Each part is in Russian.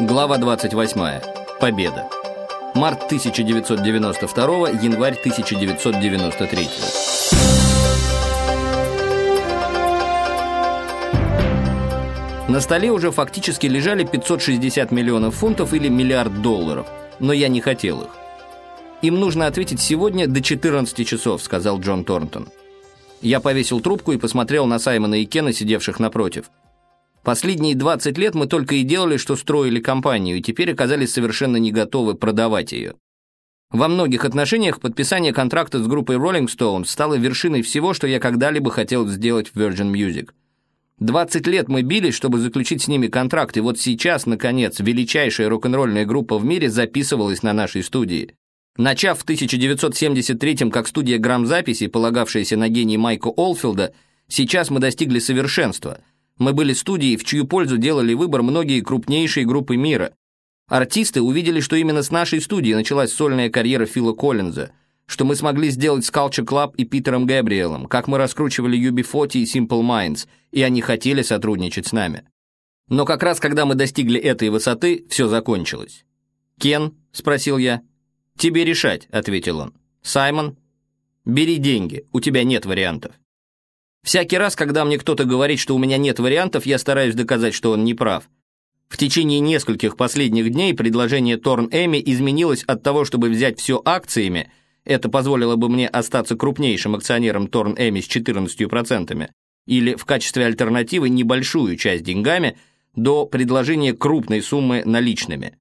Глава 28. Победа. Март 1992, январь 1993. На столе уже фактически лежали 560 миллионов фунтов или миллиард долларов, но я не хотел их. «Им нужно ответить сегодня до 14 часов», — сказал Джон Торнтон. Я повесил трубку и посмотрел на Саймона и Кена, сидевших напротив. Последние 20 лет мы только и делали, что строили компанию, и теперь оказались совершенно не готовы продавать ее. Во многих отношениях подписание контракта с группой Rolling Stones стало вершиной всего, что я когда-либо хотел сделать в Virgin Music. 20 лет мы бились, чтобы заключить с ними контракт, и вот сейчас, наконец, величайшая рок-н-ролльная группа в мире записывалась на нашей студии. Начав в 1973-м как студия грамзаписи, полагавшаяся на гений Майка Олфилда, сейчас мы достигли совершенства. Мы были студией, в чью пользу делали выбор многие крупнейшие группы мира. Артисты увидели, что именно с нашей студии началась сольная карьера Фила Коллинза, что мы смогли сделать с Culture Club и Питером Габриэлом, как мы раскручивали UB40 и Simple Minds, и они хотели сотрудничать с нами. Но как раз когда мы достигли этой высоты, все закончилось. «Кен?» – спросил я. «Тебе решать», — ответил он. «Саймон, бери деньги, у тебя нет вариантов». Всякий раз, когда мне кто-то говорит, что у меня нет вариантов, я стараюсь доказать, что он не прав. В течение нескольких последних дней предложение Торн Эми изменилось от того, чтобы взять все акциями, это позволило бы мне остаться крупнейшим акционером Торн Эми с 14%, или в качестве альтернативы небольшую часть деньгами, до предложения крупной суммы наличными.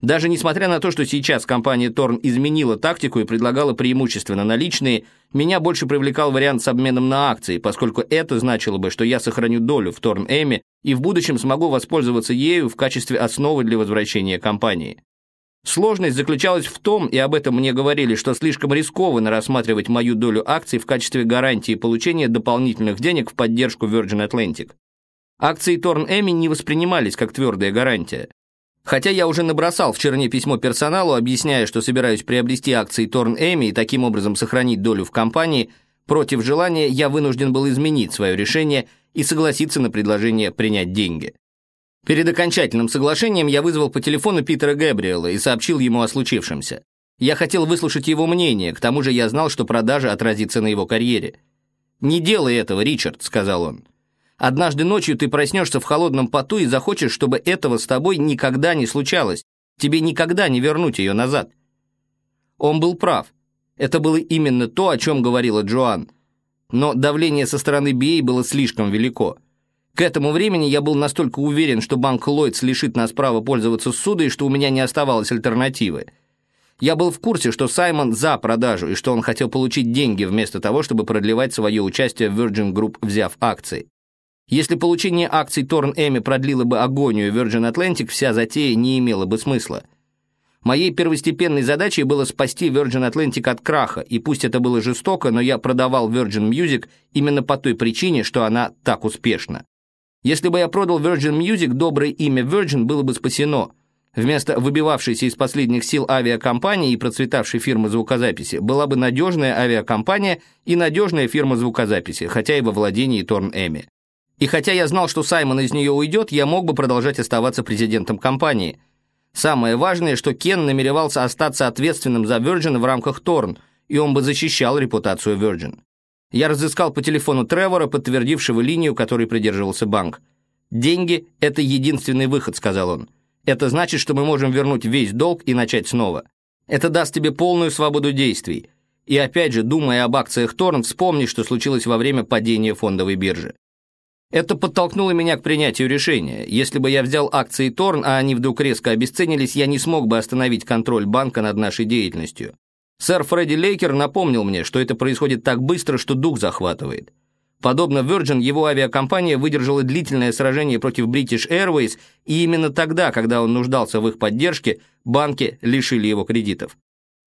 Даже несмотря на то, что сейчас компания Торн изменила тактику и предлагала преимущественно наличные, меня больше привлекал вариант с обменом на акции, поскольку это значило бы, что я сохраню долю в Торн Эми и в будущем смогу воспользоваться ею в качестве основы для возвращения компании. Сложность заключалась в том, и об этом мне говорили, что слишком рискованно рассматривать мою долю акций в качестве гарантии получения дополнительных денег в поддержку Virgin Atlantic. Акции Торн Эми не воспринимались как твердая гарантия. Хотя я уже набросал в черне письмо персоналу, объясняя, что собираюсь приобрести акции Торн Эми и таким образом сохранить долю в компании, против желания я вынужден был изменить свое решение и согласиться на предложение принять деньги. Перед окончательным соглашением я вызвал по телефону Питера Гэбриэла и сообщил ему о случившемся. Я хотел выслушать его мнение, к тому же я знал, что продажа отразится на его карьере. «Не делай этого, Ричард», — сказал он. Однажды ночью ты проснешься в холодном поту и захочешь, чтобы этого с тобой никогда не случалось. Тебе никогда не вернуть ее назад. Он был прав. Это было именно то, о чем говорила Джоан. Но давление со стороны BA было слишком велико. К этому времени я был настолько уверен, что банк Ллойдс лишит нас права пользоваться судой, что у меня не оставалось альтернативы. Я был в курсе, что Саймон за продажу и что он хотел получить деньги вместо того, чтобы продлевать свое участие в Virgin Group, взяв акции. Если получение акций Торн Эми продлило бы агонию Virgin Atlantic, вся затея не имела бы смысла. Моей первостепенной задачей было спасти Virgin Atlantic от краха, и пусть это было жестоко, но я продавал Virgin Music именно по той причине, что она так успешна. Если бы я продал Virgin Music, доброе имя Virgin было бы спасено. Вместо выбивавшейся из последних сил авиакомпании и процветавшей фирмы звукозаписи была бы надежная авиакомпания и надежная фирма звукозаписи, хотя и во владении Торн Эми. И хотя я знал, что Саймон из нее уйдет, я мог бы продолжать оставаться президентом компании. Самое важное, что Кен намеревался остаться ответственным за Virgin в рамках Торн, и он бы защищал репутацию Virgin. Я разыскал по телефону Тревора, подтвердившего линию, которой придерживался банк. «Деньги – это единственный выход», – сказал он. «Это значит, что мы можем вернуть весь долг и начать снова. Это даст тебе полную свободу действий. И опять же, думая об акциях Торн, вспомни, что случилось во время падения фондовой биржи. Это подтолкнуло меня к принятию решения. Если бы я взял акции Торн, а они вдруг резко обесценились, я не смог бы остановить контроль банка над нашей деятельностью. Сэр Фредди Лейкер напомнил мне, что это происходит так быстро, что дух захватывает. Подобно Virgin, его авиакомпания выдержала длительное сражение против British Airways, и именно тогда, когда он нуждался в их поддержке, банки лишили его кредитов.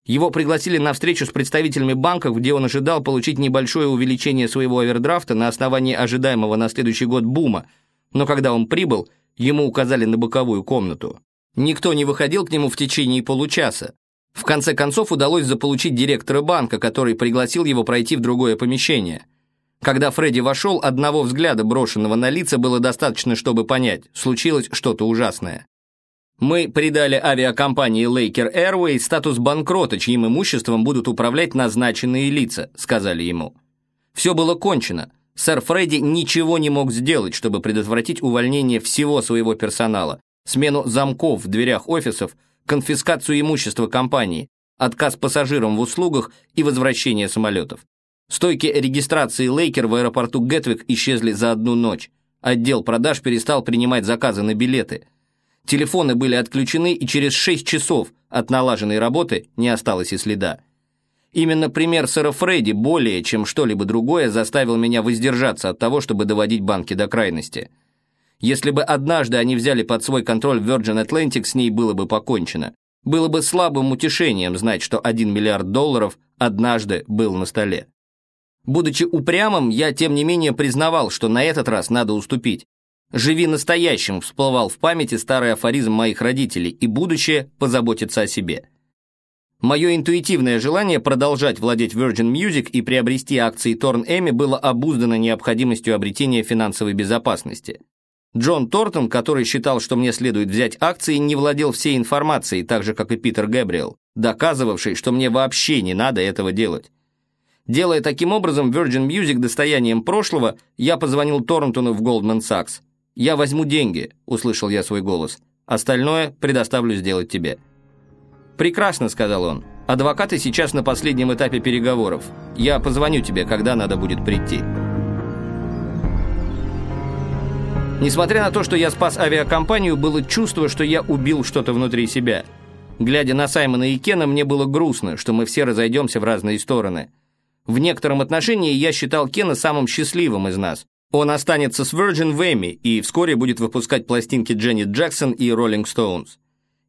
Его пригласили на встречу с представителями банков, где он ожидал получить небольшое увеличение своего овердрафта на основании ожидаемого на следующий год бума, но когда он прибыл, ему указали на боковую комнату. Никто не выходил к нему в течение получаса. В конце концов удалось заполучить директора банка, который пригласил его пройти в другое помещение. Когда Фредди вошел, одного взгляда, брошенного на лица, было достаточно, чтобы понять, случилось что-то ужасное. Мы придали авиакомпании Laker Airways статус банкрота, чьим имуществом будут управлять назначенные лица, сказали ему. Все было кончено. Сэр Фредди ничего не мог сделать, чтобы предотвратить увольнение всего своего персонала, смену замков в дверях офисов, конфискацию имущества компании, отказ пассажирам в услугах и возвращение самолетов. Стойки регистрации Лейкер в аэропорту Гетвик исчезли за одну ночь. Отдел продаж перестал принимать заказы на билеты – Телефоны были отключены, и через 6 часов от налаженной работы не осталось и следа. Именно пример сэра Фредди более чем что-либо другое заставил меня воздержаться от того, чтобы доводить банки до крайности. Если бы однажды они взяли под свой контроль Virgin Atlantic, с ней было бы покончено. Было бы слабым утешением знать, что 1 миллиард долларов однажды был на столе. Будучи упрямым, я тем не менее признавал, что на этот раз надо уступить, «Живи настоящим» всплывал в памяти старый афоризм моих родителей, и будущее позаботится о себе. Мое интуитивное желание продолжать владеть Virgin Music и приобрести акции Торн Эми было обуздано необходимостью обретения финансовой безопасности. Джон Тортон, который считал, что мне следует взять акции, не владел всей информацией, так же, как и Питер Гэбриэл, доказывавший, что мне вообще не надо этого делать. Делая таким образом Virgin Music достоянием прошлого, я позвонил Торнтону в Goldman Sachs. «Я возьму деньги», — услышал я свой голос. «Остальное предоставлю сделать тебе». «Прекрасно», — сказал он. «Адвокаты сейчас на последнем этапе переговоров. Я позвоню тебе, когда надо будет прийти». Несмотря на то, что я спас авиакомпанию, было чувство, что я убил что-то внутри себя. Глядя на Саймона и Кена, мне было грустно, что мы все разойдемся в разные стороны. В некотором отношении я считал Кена самым счастливым из нас. Он останется с Virgin в Эми и вскоре будет выпускать пластинки Дженнет Джексон и Rolling Stones.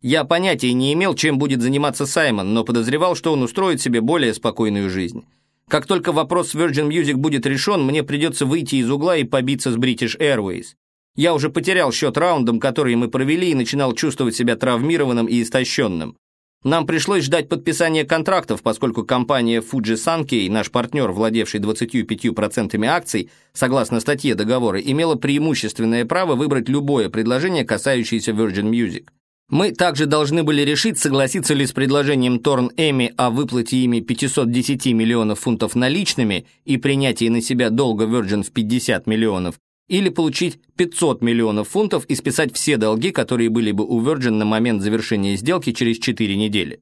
Я понятия не имел, чем будет заниматься Саймон, но подозревал, что он устроит себе более спокойную жизнь. Как только вопрос с Virgin Music будет решен, мне придется выйти из угла и побиться с British Airways. Я уже потерял счет раундам, которые мы провели, и начинал чувствовать себя травмированным и истощенным. Нам пришлось ждать подписания контрактов, поскольку компания Fuji Sankei, наш партнер, владевший 25% акций, согласно статье договора, имела преимущественное право выбрать любое предложение, касающееся Virgin Music. Мы также должны были решить, согласиться ли с предложением Торн Эми о выплате ими 510 миллионов фунтов наличными и принятии на себя долга Virgin в 50 миллионов, или получить 500 миллионов фунтов и списать все долги, которые были бы у Virgin на момент завершения сделки через 4 недели.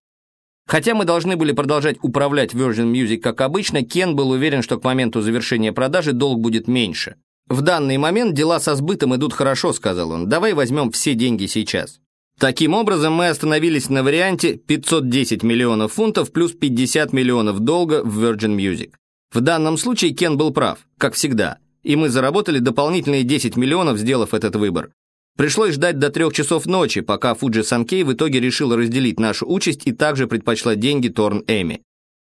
Хотя мы должны были продолжать управлять Virgin Music как обычно, Кен был уверен, что к моменту завершения продажи долг будет меньше. «В данный момент дела со сбытом идут хорошо», — сказал он. «Давай возьмем все деньги сейчас». Таким образом, мы остановились на варианте 510 миллионов фунтов плюс 50 миллионов долга в Virgin Music. В данном случае Кен был прав, как всегда и мы заработали дополнительные 10 миллионов, сделав этот выбор. Пришлось ждать до трех часов ночи, пока Фуджи Санкей в итоге решила разделить нашу участь и также предпочла деньги Торн Эми.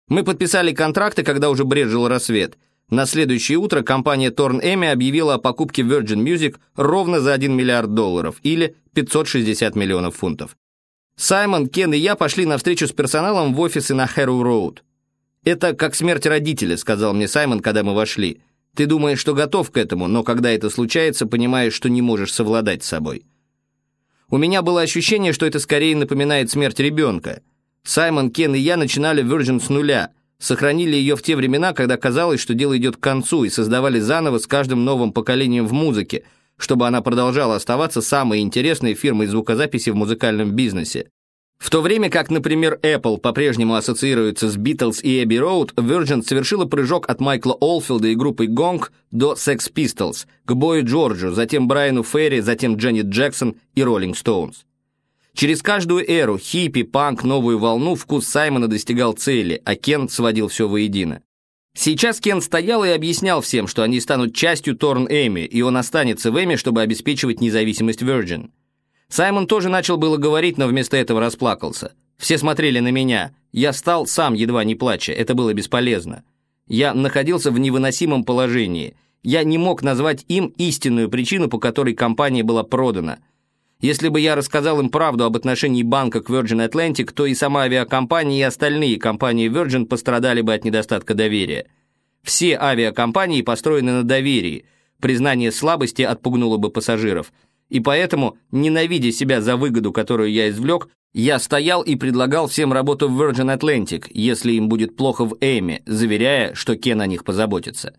Мы подписали контракты, когда уже брежил рассвет. На следующее утро компания Торн Эми объявила о покупке Virgin Music ровно за 1 миллиард долларов или 560 миллионов фунтов. Саймон, Кен и я пошли на встречу с персоналом в офисы на Хэрроу Роуд. «Это как смерть родителя», — сказал мне Саймон, когда мы вошли. Ты думаешь, что готов к этому, но когда это случается, понимаешь, что не можешь совладать с собой. У меня было ощущение, что это скорее напоминает смерть ребенка. Саймон, Кен и я начинали Virgin с нуля, сохранили ее в те времена, когда казалось, что дело идет к концу, и создавали заново с каждым новым поколением в музыке, чтобы она продолжала оставаться самой интересной фирмой звукозаписи в музыкальном бизнесе. В то время как, например, Apple по-прежнему ассоциируется с Beatles и Abbey Road, Virgin совершила прыжок от Майкла Олфилда и группы Gong до Sex Pistols, к Бою Джорджу, затем Брайану Ферри, затем Дженнет Джексон и Rolling Stones. Через каждую эру, хиппи, панк, новую волну, вкус Саймона достигал цели, а Кен сводил все воедино. Сейчас Кен стоял и объяснял всем, что они станут частью Торн Эми, и он останется в Эми, чтобы обеспечивать независимость Virgin. Саймон тоже начал было говорить, но вместо этого расплакался. Все смотрели на меня. Я встал сам, едва не плача. Это было бесполезно. Я находился в невыносимом положении. Я не мог назвать им истинную причину, по которой компания была продана. Если бы я рассказал им правду об отношении банка к Virgin Atlantic, то и сама авиакомпания, и остальные компании Virgin пострадали бы от недостатка доверия. Все авиакомпании построены на доверии. Признание слабости отпугнуло бы пассажиров – И поэтому, ненавидя себя за выгоду, которую я извлек, я стоял и предлагал всем работу в Virgin Atlantic, если им будет плохо в Эми, заверяя, что Кен о них позаботится.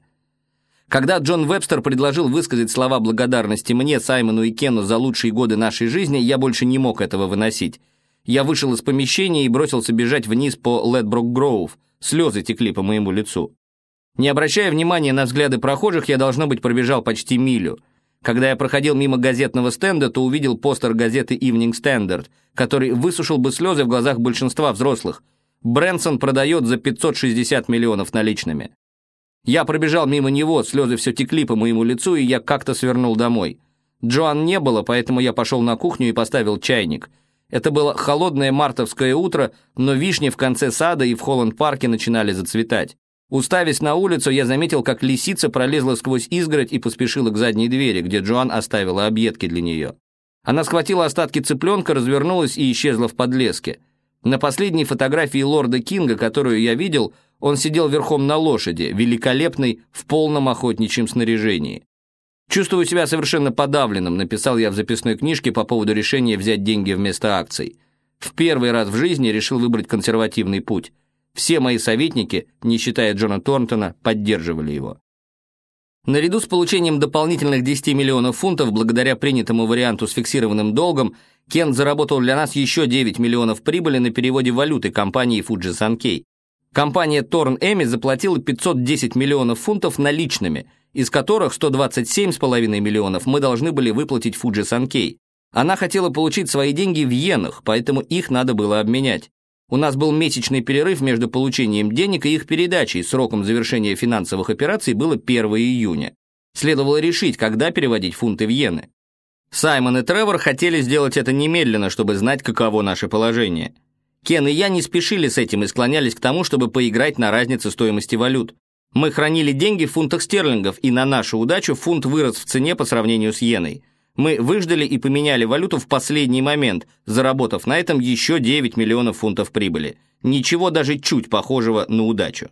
Когда Джон Вебстер предложил высказать слова благодарности мне, Саймону и Кену за лучшие годы нашей жизни, я больше не мог этого выносить. Я вышел из помещения и бросился бежать вниз по Ледбрук-Гроув. Слезы текли по моему лицу. Не обращая внимания на взгляды прохожих, я, должно быть, пробежал почти милю. Когда я проходил мимо газетного стенда, то увидел постер газеты Evening Standard, который высушил бы слезы в глазах большинства взрослых. Брэнсон продает за 560 миллионов наличными. Я пробежал мимо него, слезы все текли по моему лицу, и я как-то свернул домой. Джоан не было, поэтому я пошел на кухню и поставил чайник. Это было холодное мартовское утро, но вишни в конце сада и в Холланд-парке начинали зацветать. Уставясь на улицу, я заметил, как лисица пролезла сквозь изгородь и поспешила к задней двери, где Джоан оставила объедки для нее. Она схватила остатки цыпленка, развернулась и исчезла в подлеске. На последней фотографии лорда Кинга, которую я видел, он сидел верхом на лошади, великолепный, в полном охотничьем снаряжении. «Чувствую себя совершенно подавленным», написал я в записной книжке по поводу решения взять деньги вместо акций. В первый раз в жизни решил выбрать консервативный путь. Все мои советники, не считая Джона Торнтона, поддерживали его. Наряду с получением дополнительных 10 миллионов фунтов благодаря принятому варианту с фиксированным долгом, Кен заработал для нас еще 9 миллионов прибыли на переводе валюты компании Fuji Sankei. Компания Торн Эми заплатила 510 миллионов фунтов наличными, из которых 127,5 миллионов мы должны были выплатить Фуджи Санкей. Она хотела получить свои деньги в иенах, поэтому их надо было обменять. У нас был месячный перерыв между получением денег и их передачей, сроком завершения финансовых операций было 1 июня. Следовало решить, когда переводить фунты в иены. Саймон и Тревор хотели сделать это немедленно, чтобы знать, каково наше положение. Кен и я не спешили с этим и склонялись к тому, чтобы поиграть на разнице стоимости валют. Мы хранили деньги в фунтах стерлингов, и на нашу удачу фунт вырос в цене по сравнению с иеной. Мы выждали и поменяли валюту в последний момент, заработав на этом еще 9 миллионов фунтов прибыли. Ничего даже чуть похожего на удачу.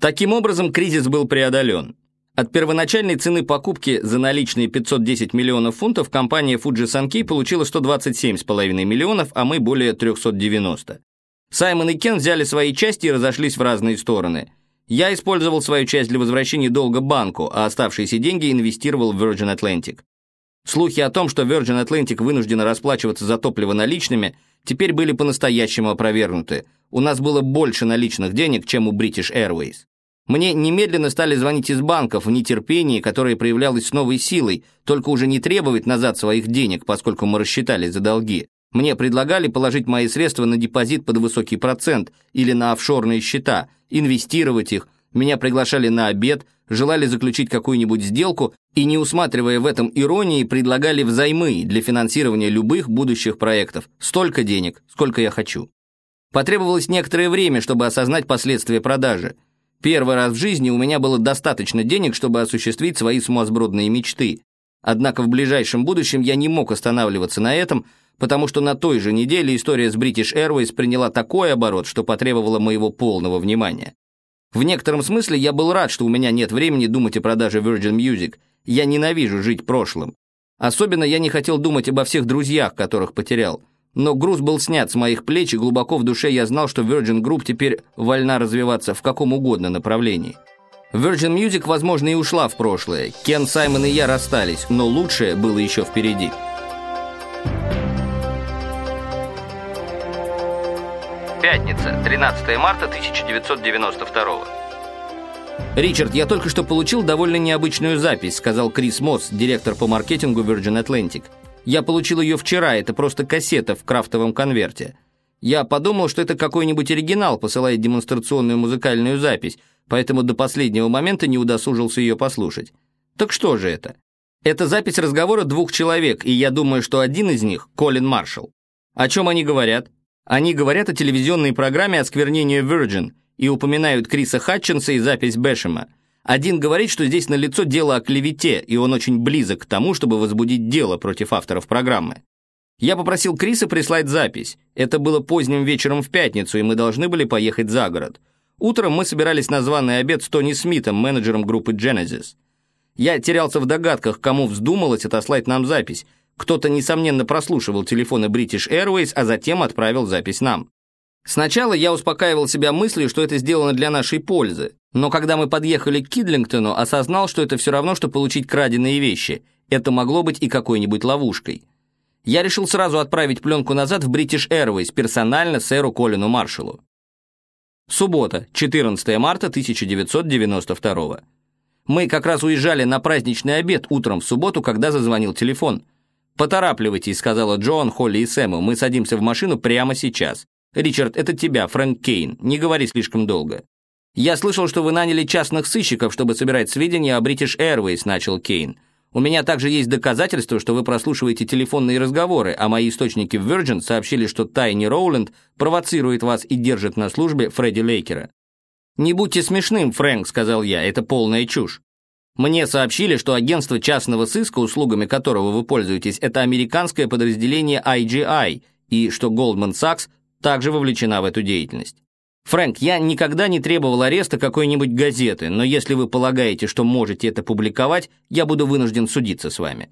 Таким образом, кризис был преодолен. От первоначальной цены покупки за наличные 510 миллионов фунтов компания Fuji Sankey получила 127,5 миллионов, а мы более 390. Саймон и Кен взяли свои части и разошлись в разные стороны. Я использовал свою часть для возвращения долга банку, а оставшиеся деньги инвестировал в Virgin Atlantic. Слухи о том, что Virgin Atlantic вынуждена расплачиваться за топливо наличными, теперь были по-настоящему опровергнуты. У нас было больше наличных денег, чем у British Airways. Мне немедленно стали звонить из банков в нетерпении, которое проявлялось с новой силой, только уже не требовать назад своих денег, поскольку мы рассчитались за долги. Мне предлагали положить мои средства на депозит под высокий процент или на офшорные счета, инвестировать их. Меня приглашали на обед, желали заключить какую-нибудь сделку и, не усматривая в этом иронии, предлагали взаймы для финансирования любых будущих проектов. Столько денег, сколько я хочу. Потребовалось некоторое время, чтобы осознать последствия продажи. Первый раз в жизни у меня было достаточно денег, чтобы осуществить свои сумасбродные мечты. Однако в ближайшем будущем я не мог останавливаться на этом, потому что на той же неделе история с British Airways приняла такой оборот, что потребовала моего полного внимания. В некотором смысле я был рад, что у меня нет времени думать о продаже Virgin Music. Я ненавижу жить прошлым. Особенно я не хотел думать обо всех друзьях, которых потерял – но груз был снят с моих плеч, и глубоко в душе я знал, что Virgin Group теперь вольна развиваться в каком угодно направлении. Virgin Music, возможно, и ушла в прошлое. Кен, Саймон и я расстались, но лучшее было еще впереди. Пятница, 13 марта 1992 «Ричард, я только что получил довольно необычную запись», сказал Крис Мосс, директор по маркетингу Virgin Atlantic. Я получил ее вчера, это просто кассета в крафтовом конверте. Я подумал, что это какой-нибудь оригинал посылает демонстрационную музыкальную запись, поэтому до последнего момента не удосужился ее послушать. Так что же это? Это запись разговора двух человек, и я думаю, что один из них — Колин Маршалл. О чем они говорят? Они говорят о телевизионной программе «Осквернение Virgin» и упоминают Криса Хатчинса и запись Бэшема — один говорит, что здесь налицо дело о клевете, и он очень близок к тому, чтобы возбудить дело против авторов программы. Я попросил Криса прислать запись. Это было поздним вечером в пятницу, и мы должны были поехать за город. Утром мы собирались на званый обед с Тони Смитом, менеджером группы Genesis. Я терялся в догадках, кому вздумалось отослать нам запись. Кто-то, несомненно, прослушивал телефоны British Airways, а затем отправил запись нам. Сначала я успокаивал себя мыслью, что это сделано для нашей пользы, но когда мы подъехали к Кидлингтону, осознал, что это все равно, что получить краденые вещи. Это могло быть и какой-нибудь ловушкой. Я решил сразу отправить пленку назад в British Airways персонально сэру Колину Маршалу. Суббота, 14 марта 1992 Мы как раз уезжали на праздничный обед утром в субботу, когда зазвонил телефон. «Поторапливайтесь», — сказала Джоан, Холли и Сэму, «мы садимся в машину прямо сейчас». «Ричард, это тебя, Фрэнк Кейн. Не говори слишком долго». «Я слышал, что вы наняли частных сыщиков, чтобы собирать сведения о British Airways», — начал Кейн. «У меня также есть доказательства, что вы прослушиваете телефонные разговоры, а мои источники в Virgin сообщили, что Тайни Роуленд провоцирует вас и держит на службе Фредди Лейкера». «Не будьте смешным, Фрэнк», — сказал я, — «это полная чушь». Мне сообщили, что агентство частного сыска, услугами которого вы пользуетесь, это американское подразделение IGI, и что Goldman Sachs также вовлечена в эту деятельность. Фрэнк, я никогда не требовал ареста какой-нибудь газеты, но если вы полагаете, что можете это публиковать, я буду вынужден судиться с вами.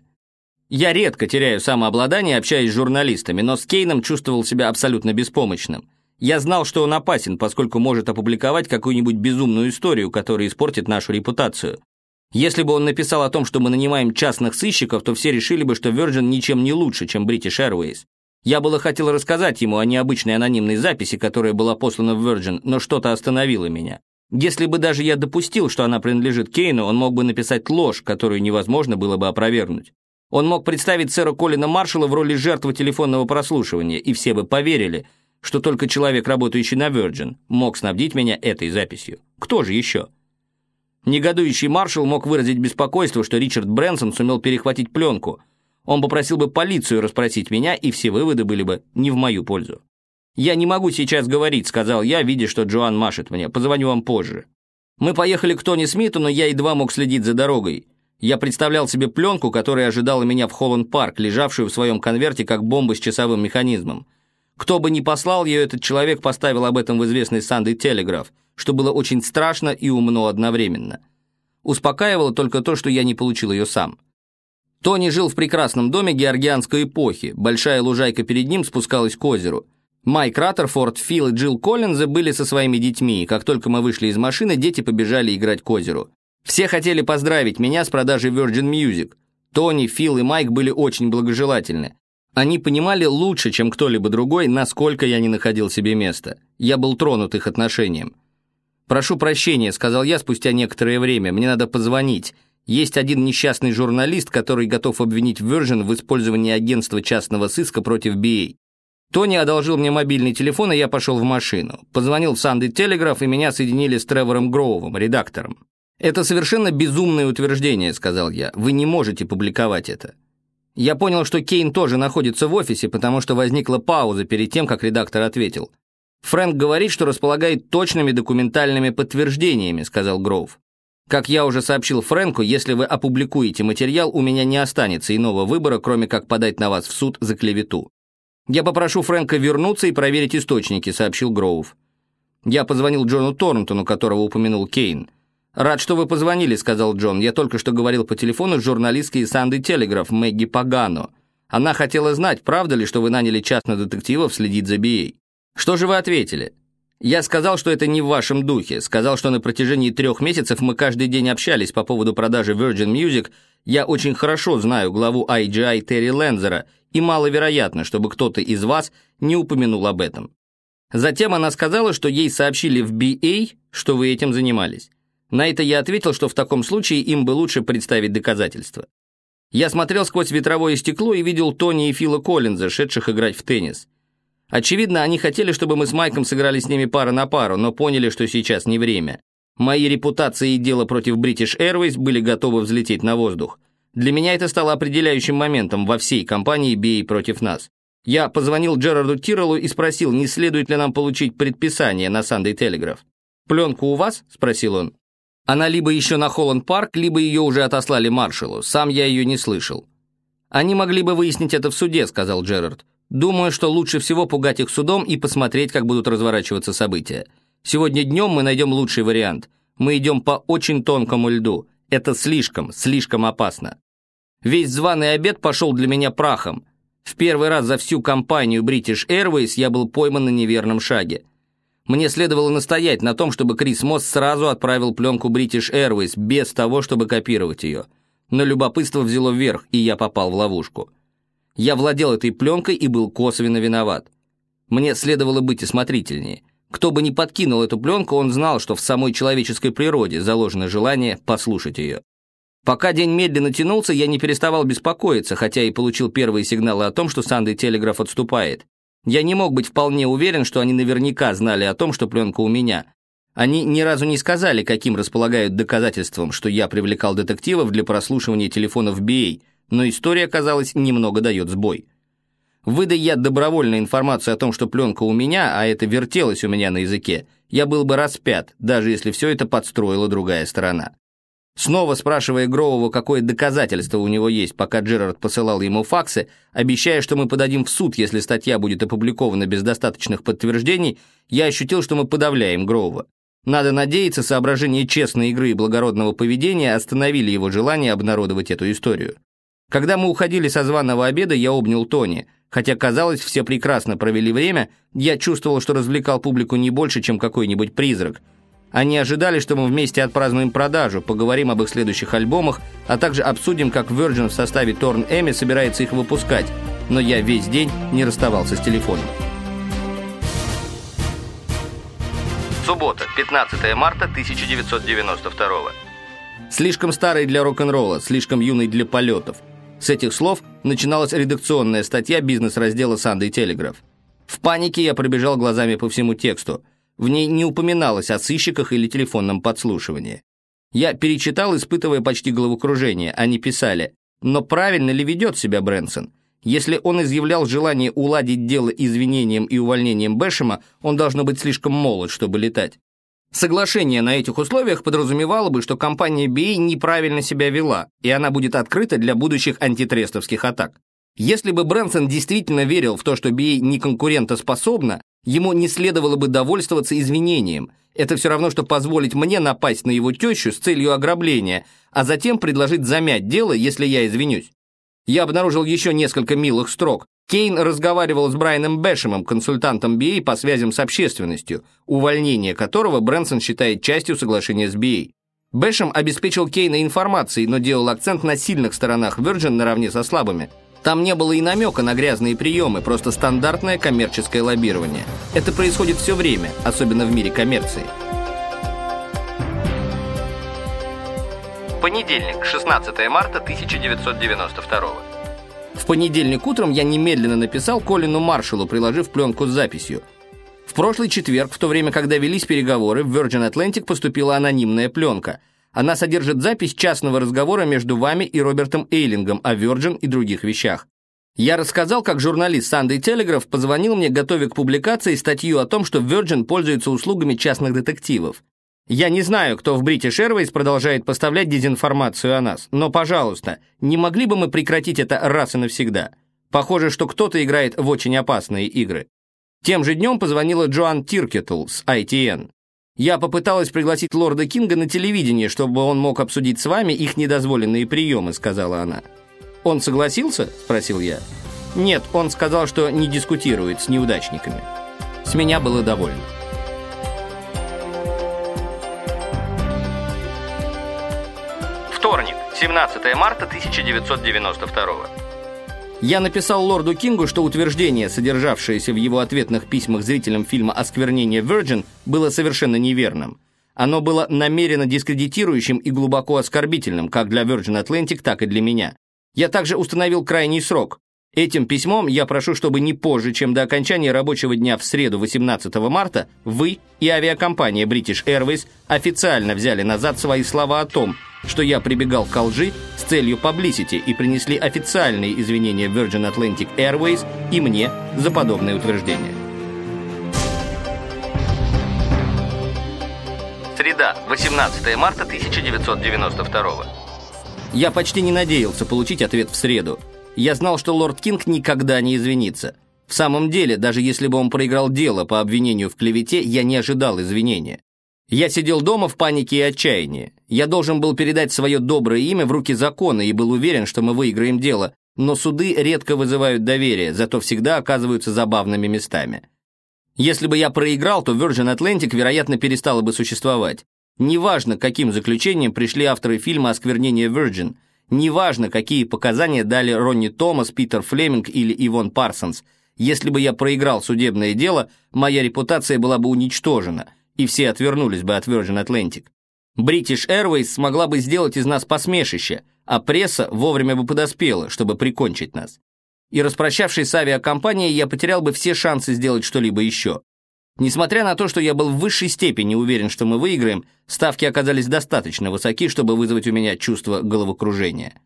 Я редко теряю самообладание, общаясь с журналистами, но с Кейном чувствовал себя абсолютно беспомощным. Я знал, что он опасен, поскольку может опубликовать какую-нибудь безумную историю, которая испортит нашу репутацию. Если бы он написал о том, что мы нанимаем частных сыщиков, то все решили бы, что Virgin ничем не лучше, чем British Airways. Я было хотел рассказать ему о необычной анонимной записи, которая была послана в Virgin, но что-то остановило меня. Если бы даже я допустил, что она принадлежит Кейну, он мог бы написать ложь, которую невозможно было бы опровергнуть. Он мог представить сэра Колина Маршалла в роли жертвы телефонного прослушивания, и все бы поверили, что только человек, работающий на Virgin, мог снабдить меня этой записью. Кто же еще? Негодующий маршал мог выразить беспокойство, что Ричард Брэнсон сумел перехватить пленку – он попросил бы полицию расспросить меня, и все выводы были бы не в мою пользу. «Я не могу сейчас говорить», — сказал я, видя, что Джоан машет мне. «Позвоню вам позже». Мы поехали к Тони Смиту, но я едва мог следить за дорогой. Я представлял себе пленку, которая ожидала меня в Холланд-парк, лежавшую в своем конверте как бомба с часовым механизмом. Кто бы ни послал ее, этот человек поставил об этом в известный Сандей Телеграф, что было очень страшно и умно одновременно. Успокаивало только то, что я не получил ее сам. Тони жил в прекрасном доме георгианской эпохи. Большая лужайка перед ним спускалась к озеру. Майк Раттерфорд, Фил и Джилл Коллинзы были со своими детьми, и как только мы вышли из машины, дети побежали играть к озеру. Все хотели поздравить меня с продажей Virgin Music. Тони, Фил и Майк были очень благожелательны. Они понимали лучше, чем кто-либо другой, насколько я не находил себе места. Я был тронут их отношением. «Прошу прощения», — сказал я спустя некоторое время, — «мне надо позвонить». Есть один несчастный журналист, который готов обвинить Virgin в использовании агентства частного сыска против BA. Тони одолжил мне мобильный телефон, и я пошел в машину. Позвонил в Санды Телеграф, и меня соединили с Тревором Гроувом, редактором. «Это совершенно безумное утверждение», — сказал я. «Вы не можете публиковать это». Я понял, что Кейн тоже находится в офисе, потому что возникла пауза перед тем, как редактор ответил. «Фрэнк говорит, что располагает точными документальными подтверждениями», — сказал Гроув. Как я уже сообщил Фрэнку, если вы опубликуете материал, у меня не останется иного выбора, кроме как подать на вас в суд за клевету. Я попрошу Фрэнка вернуться и проверить источники, сообщил Гроув. Я позвонил Джону Торнтону, которого упомянул Кейн. «Рад, что вы позвонили», — сказал Джон. «Я только что говорил по телефону с журналисткой Санды Телеграф Мэгги Пагано. Она хотела знать, правда ли, что вы наняли частных детективов следить за Бией. Что же вы ответили?» Я сказал, что это не в вашем духе. Сказал, что на протяжении трех месяцев мы каждый день общались по поводу продажи Virgin Music. Я очень хорошо знаю главу IGI Терри Лензера, и маловероятно, чтобы кто-то из вас не упомянул об этом. Затем она сказала, что ей сообщили в BA, что вы этим занимались. На это я ответил, что в таком случае им бы лучше представить доказательства. Я смотрел сквозь ветровое стекло и видел Тони и Фила Коллинза, шедших играть в теннис. Очевидно, они хотели, чтобы мы с Майком сыграли с ними пара на пару, но поняли, что сейчас не время. Мои репутации и дело против British Airways были готовы взлететь на воздух. Для меня это стало определяющим моментом во всей компании BA против нас. Я позвонил Джерарду Тирреллу и спросил, не следует ли нам получить предписание на Sunday Telegraph. «Пленку у вас?» – спросил он. Она либо еще на Холланд-парк, либо ее уже отослали маршалу. Сам я ее не слышал. «Они могли бы выяснить это в суде», – сказал Джерард. Думаю, что лучше всего пугать их судом и посмотреть, как будут разворачиваться события. Сегодня днем мы найдем лучший вариант. Мы идем по очень тонкому льду. Это слишком, слишком опасно. Весь званый обед пошел для меня прахом. В первый раз за всю компанию British Airways я был пойман на неверном шаге. Мне следовало настоять на том, чтобы Крис Мосс сразу отправил пленку British Airways без того, чтобы копировать ее. Но любопытство взяло вверх, и я попал в ловушку. Я владел этой пленкой и был косвенно виноват. Мне следовало быть осмотрительнее. Кто бы ни подкинул эту пленку, он знал, что в самой человеческой природе заложено желание послушать ее. Пока день медленно тянулся, я не переставал беспокоиться, хотя и получил первые сигналы о том, что Сандей Телеграф отступает. Я не мог быть вполне уверен, что они наверняка знали о том, что пленка у меня. Они ни разу не сказали, каким располагают доказательством, что я привлекал детективов для прослушивания телефонов BA, но история, казалось, немного дает сбой. Выдай я добровольно информацию о том, что пленка у меня, а это вертелось у меня на языке, я был бы распят, даже если все это подстроила другая сторона. Снова спрашивая Гроува, какое доказательство у него есть, пока Джерард посылал ему факсы, обещая, что мы подадим в суд, если статья будет опубликована без достаточных подтверждений, я ощутил, что мы подавляем Гроува. Надо надеяться, соображения честной игры и благородного поведения остановили его желание обнародовать эту историю. Когда мы уходили со званого обеда, я обнял Тони. Хотя, казалось, все прекрасно провели время, я чувствовал, что развлекал публику не больше, чем какой-нибудь призрак – они ожидали, что мы вместе отпразднуем продажу, поговорим об их следующих альбомах, а также обсудим, как Virgin в составе Торн Эми собирается их выпускать. Но я весь день не расставался с телефоном. Суббота, 15 марта 1992 Слишком старый для рок-н-ролла, слишком юный для полетов. С этих слов начиналась редакционная статья бизнес-раздела «Сандей Телеграф». В панике я пробежал глазами по всему тексту – в ней не упоминалось о сыщиках или телефонном подслушивании. Я перечитал, испытывая почти головокружение. Они писали, но правильно ли ведет себя Брэнсон? Если он изъявлял желание уладить дело извинением и увольнением Бэшема, он должно быть слишком молод, чтобы летать. Соглашение на этих условиях подразумевало бы, что компания BA неправильно себя вела, и она будет открыта для будущих антитрестовских атак. Если бы Брэнсон действительно верил в то, что BA не конкурентоспособна, Ему не следовало бы довольствоваться извинением. Это все равно, что позволить мне напасть на его тещу с целью ограбления, а затем предложить замять дело, если я извинюсь. Я обнаружил еще несколько милых строк. Кейн разговаривал с Брайаном Бэшемом, консультантом BA по связям с общественностью, увольнение которого Брэнсон считает частью соглашения с BA. Бэшем обеспечил Кейна информацией, но делал акцент на сильных сторонах Virgin наравне со слабыми – там не было и намека на грязные приемы, просто стандартное коммерческое лоббирование. Это происходит все время, особенно в мире коммерции. Понедельник, 16 марта 1992 В понедельник утром я немедленно написал Колину Маршалу, приложив пленку с записью. В прошлый четверг, в то время, когда велись переговоры, в Virgin Atlantic поступила анонимная пленка – она содержит запись частного разговора между вами и Робертом Эйлингом о Virgin и других вещах. Я рассказал, как журналист Sunday Telegraph позвонил мне, готовя к публикации статью о том, что Virgin пользуется услугами частных детективов. Я не знаю, кто в British Airways продолжает поставлять дезинформацию о нас, но, пожалуйста, не могли бы мы прекратить это раз и навсегда? Похоже, что кто-то играет в очень опасные игры. Тем же днем позвонила Джоан Тиркетл с ITN. Я попыталась пригласить лорда Кинга на телевидение, чтобы он мог обсудить с вами их недозволенные приемы», — сказала она. «Он согласился?» — спросил я. «Нет, он сказал, что не дискутирует с неудачниками». С меня было довольно. Вторник, 17 марта 1992 я написал лорду Кингу, что утверждение, содержавшееся в его ответных письмах зрителям фильма «Осквернение Virgin», было совершенно неверным. Оно было намеренно дискредитирующим и глубоко оскорбительным как для Virgin Atlantic, так и для меня. Я также установил крайний срок. Этим письмом я прошу, чтобы не позже, чем до окончания рабочего дня в среду 18 марта, вы и авиакомпания British Airways официально взяли назад свои слова о том, что я прибегал к лжи с целью publicity и принесли официальные извинения Virgin Atlantic Airways и мне за подобное утверждение. Среда, 18 марта 1992 Я почти не надеялся получить ответ в среду. Я знал, что лорд Кинг никогда не извинится. В самом деле, даже если бы он проиграл дело по обвинению в клевете, я не ожидал извинения. Я сидел дома в панике и отчаянии. Я должен был передать свое доброе имя в руки закона и был уверен, что мы выиграем дело, но суды редко вызывают доверие, зато всегда оказываются забавными местами. Если бы я проиграл, то Virgin Atlantic, вероятно, перестала бы существовать. Неважно, каким заключением пришли авторы фильма «Осквернение Virgin», неважно, какие показания дали Ронни Томас, Питер Флеминг или Ивон Парсонс, если бы я проиграл судебное дело, моя репутация была бы уничтожена – и все отвернулись бы от Virgin Atlantic. British Airways смогла бы сделать из нас посмешище, а пресса вовремя бы подоспела, чтобы прикончить нас. И распрощавшись с авиакомпанией, я потерял бы все шансы сделать что-либо еще. Несмотря на то, что я был в высшей степени уверен, что мы выиграем, ставки оказались достаточно высоки, чтобы вызвать у меня чувство головокружения.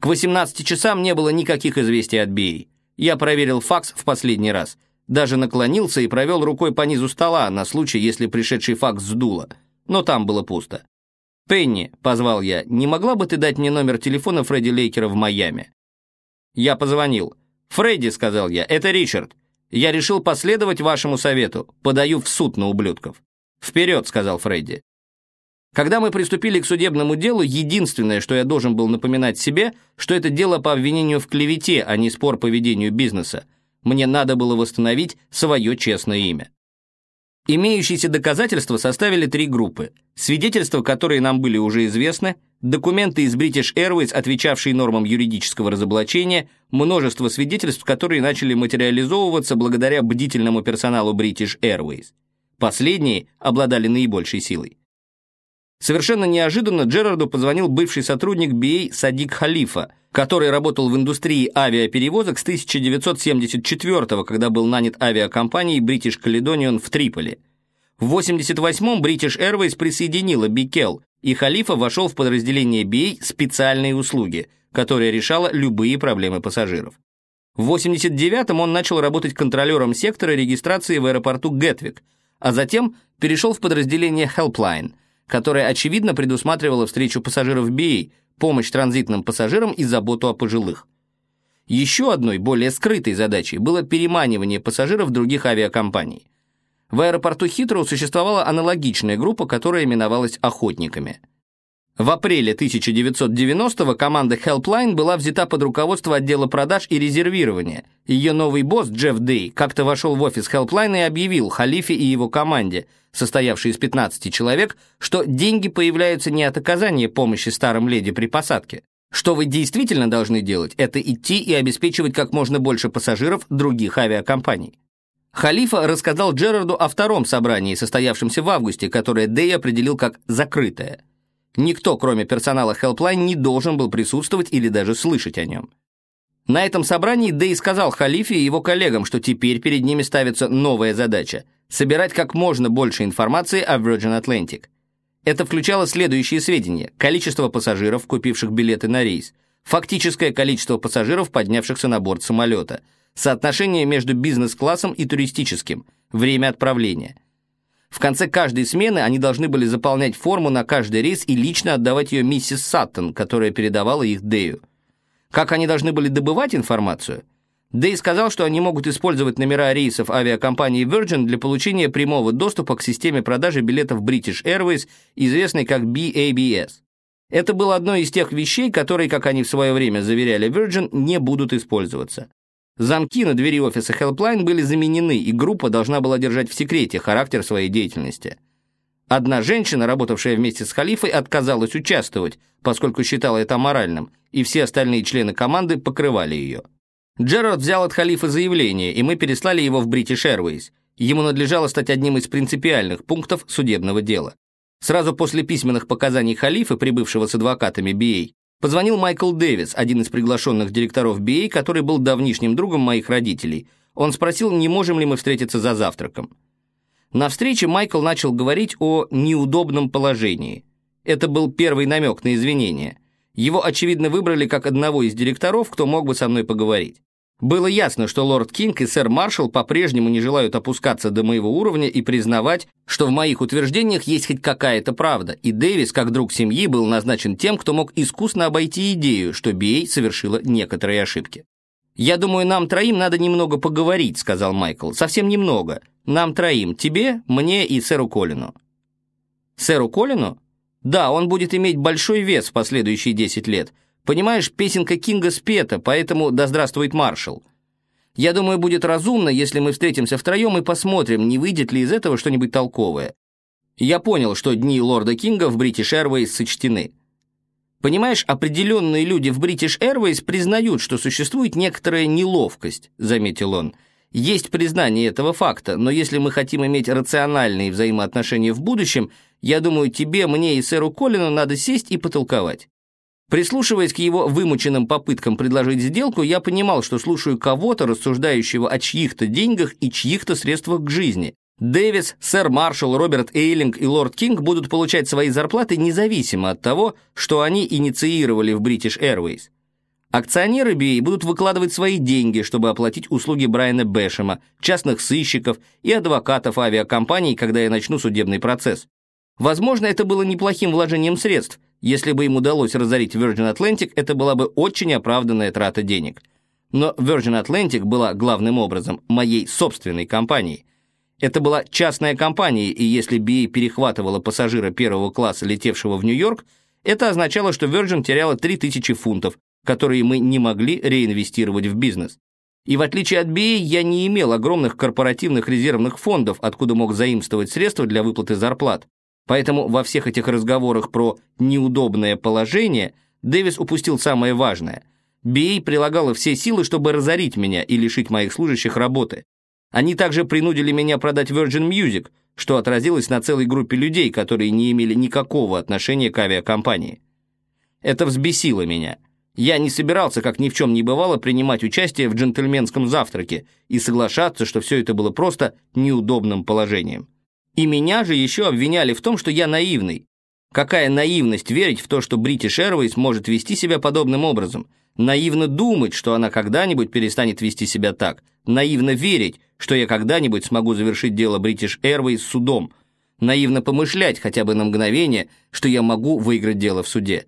К 18 часам не было никаких известий от BA. Я проверил факс в последний раз – даже наклонился и провел рукой по низу стола на случай, если пришедший факс сдуло. Но там было пусто. «Пенни», — позвал я, — «не могла бы ты дать мне номер телефона Фредди Лейкера в Майами?» Я позвонил. «Фредди», — сказал я, — «это Ричард. Я решил последовать вашему совету. Подаю в суд на ублюдков». «Вперед», — сказал Фредди. Когда мы приступили к судебному делу, единственное, что я должен был напоминать себе, что это дело по обвинению в клевете, а не спор по ведению бизнеса. Мне надо было восстановить свое честное имя. Имеющиеся доказательства составили три группы. Свидетельства, которые нам были уже известны, документы из British Airways, отвечавшие нормам юридического разоблачения, множество свидетельств, которые начали материализовываться благодаря бдительному персоналу British Airways. Последние обладали наибольшей силой. Совершенно неожиданно Джерарду позвонил бывший сотрудник BA Садик Халифа, который работал в индустрии авиаперевозок с 1974 когда был нанят авиакомпанией British Caledonian в Триполи. В 88-м British Airways присоединила Бикел, и Халифа вошел в подразделение BA «Специальные услуги», которое решало любые проблемы пассажиров. В 89-м он начал работать контролером сектора регистрации в аэропорту Гетвик, а затем перешел в подразделение Helpline – которая, очевидно, предусматривала встречу пассажиров BA, помощь транзитным пассажирам и заботу о пожилых. Еще одной, более скрытой задачей было переманивание пассажиров других авиакомпаний. В аэропорту Хитроу существовала аналогичная группа, которая именовалась «охотниками». В апреле 1990-го команда Helpline была взята под руководство отдела продаж и резервирования. Ее новый босс Джефф Дэй как-то вошел в офис Helpline и объявил Халифе и его команде, состоявшей из 15 человек, что деньги появляются не от оказания помощи старым леди при посадке. Что вы действительно должны делать, это идти и обеспечивать как можно больше пассажиров других авиакомпаний. Халифа рассказал Джерарду о втором собрании, состоявшемся в августе, которое Дэй определил как «закрытое». Никто, кроме персонала Helpline, не должен был присутствовать или даже слышать о нем. На этом собрании Дэй сказал Халифе и его коллегам, что теперь перед ними ставится новая задача – собирать как можно больше информации о Virgin Atlantic. Это включало следующие сведения – количество пассажиров, купивших билеты на рейс, фактическое количество пассажиров, поднявшихся на борт самолета, соотношение между бизнес-классом и туристическим, время отправления – в конце каждой смены они должны были заполнять форму на каждый рейс и лично отдавать ее миссис Саттон, которая передавала их Дэю. Как они должны были добывать информацию? Дэй сказал, что они могут использовать номера рейсов авиакомпании Virgin для получения прямого доступа к системе продажи билетов British Airways, известной как BABS. Это было одной из тех вещей, которые, как они в свое время заверяли Virgin, не будут использоваться. Замки на двери офиса Helpline были заменены, и группа должна была держать в секрете характер своей деятельности. Одна женщина, работавшая вместе с халифой, отказалась участвовать, поскольку считала это моральным, и все остальные члены команды покрывали ее. Джерард взял от халифа заявление, и мы переслали его в British Airways. Ему надлежало стать одним из принципиальных пунктов судебного дела. Сразу после письменных показаний халифа, прибывшего с адвокатами BA, Позвонил Майкл Дэвис, один из приглашенных директоров BA, который был давнишним другом моих родителей. Он спросил, не можем ли мы встретиться за завтраком. На встрече Майкл начал говорить о неудобном положении. Это был первый намек на извинения. Его, очевидно, выбрали как одного из директоров, кто мог бы со мной поговорить. Было ясно, что лорд Кинг и сэр Маршалл по-прежнему не желают опускаться до моего уровня и признавать, что в моих утверждениях есть хоть какая-то правда, и Дэвис, как друг семьи, был назначен тем, кто мог искусно обойти идею, что Биэй совершила некоторые ошибки. «Я думаю, нам троим надо немного поговорить», — сказал Майкл. «Совсем немного. Нам троим. Тебе, мне и сэру Колину». Сэру Колину? Да, он будет иметь большой вес в последующие 10 лет. Понимаешь, песенка Кинга спета, поэтому да здравствует маршал. Я думаю, будет разумно, если мы встретимся втроем и посмотрим, не выйдет ли из этого что-нибудь толковое. Я понял, что дни лорда Кинга в British Airways сочтены. Понимаешь, определенные люди в British Airways признают, что существует некоторая неловкость, заметил он. Есть признание этого факта, но если мы хотим иметь рациональные взаимоотношения в будущем, я думаю, тебе, мне и сэру Колину надо сесть и потолковать. Прислушиваясь к его вымученным попыткам предложить сделку, я понимал, что слушаю кого-то, рассуждающего о чьих-то деньгах и чьих-то средствах к жизни. Дэвис, сэр Маршалл, Роберт Эйлинг и лорд Кинг будут получать свои зарплаты независимо от того, что они инициировали в British Airways. Акционеры BA будут выкладывать свои деньги, чтобы оплатить услуги Брайана Бэшема, частных сыщиков и адвокатов авиакомпаний, когда я начну судебный процесс. Возможно, это было неплохим вложением средств. Если бы им удалось разорить Virgin Atlantic, это была бы очень оправданная трата денег. Но Virgin Atlantic была главным образом моей собственной компанией. Это была частная компания, и если BA перехватывала пассажира первого класса, летевшего в Нью-Йорк, это означало, что Virgin теряла 3000 фунтов, которые мы не могли реинвестировать в бизнес. И в отличие от BA, я не имел огромных корпоративных резервных фондов, откуда мог заимствовать средства для выплаты зарплат. Поэтому во всех этих разговорах про неудобное положение Дэвис упустил самое важное. BA прилагала все силы, чтобы разорить меня и лишить моих служащих работы. Они также принудили меня продать Virgin Music, что отразилось на целой группе людей, которые не имели никакого отношения к авиакомпании. Это взбесило меня. Я не собирался, как ни в чем не бывало, принимать участие в джентльменском завтраке и соглашаться, что все это было просто неудобным положением. И меня же еще обвиняли в том, что я наивный. Какая наивность верить в то, что British Airways может вести себя подобным образом? Наивно думать, что она когда-нибудь перестанет вести себя так. Наивно верить, что я когда-нибудь смогу завершить дело British Airways судом. Наивно помышлять хотя бы на мгновение, что я могу выиграть дело в суде.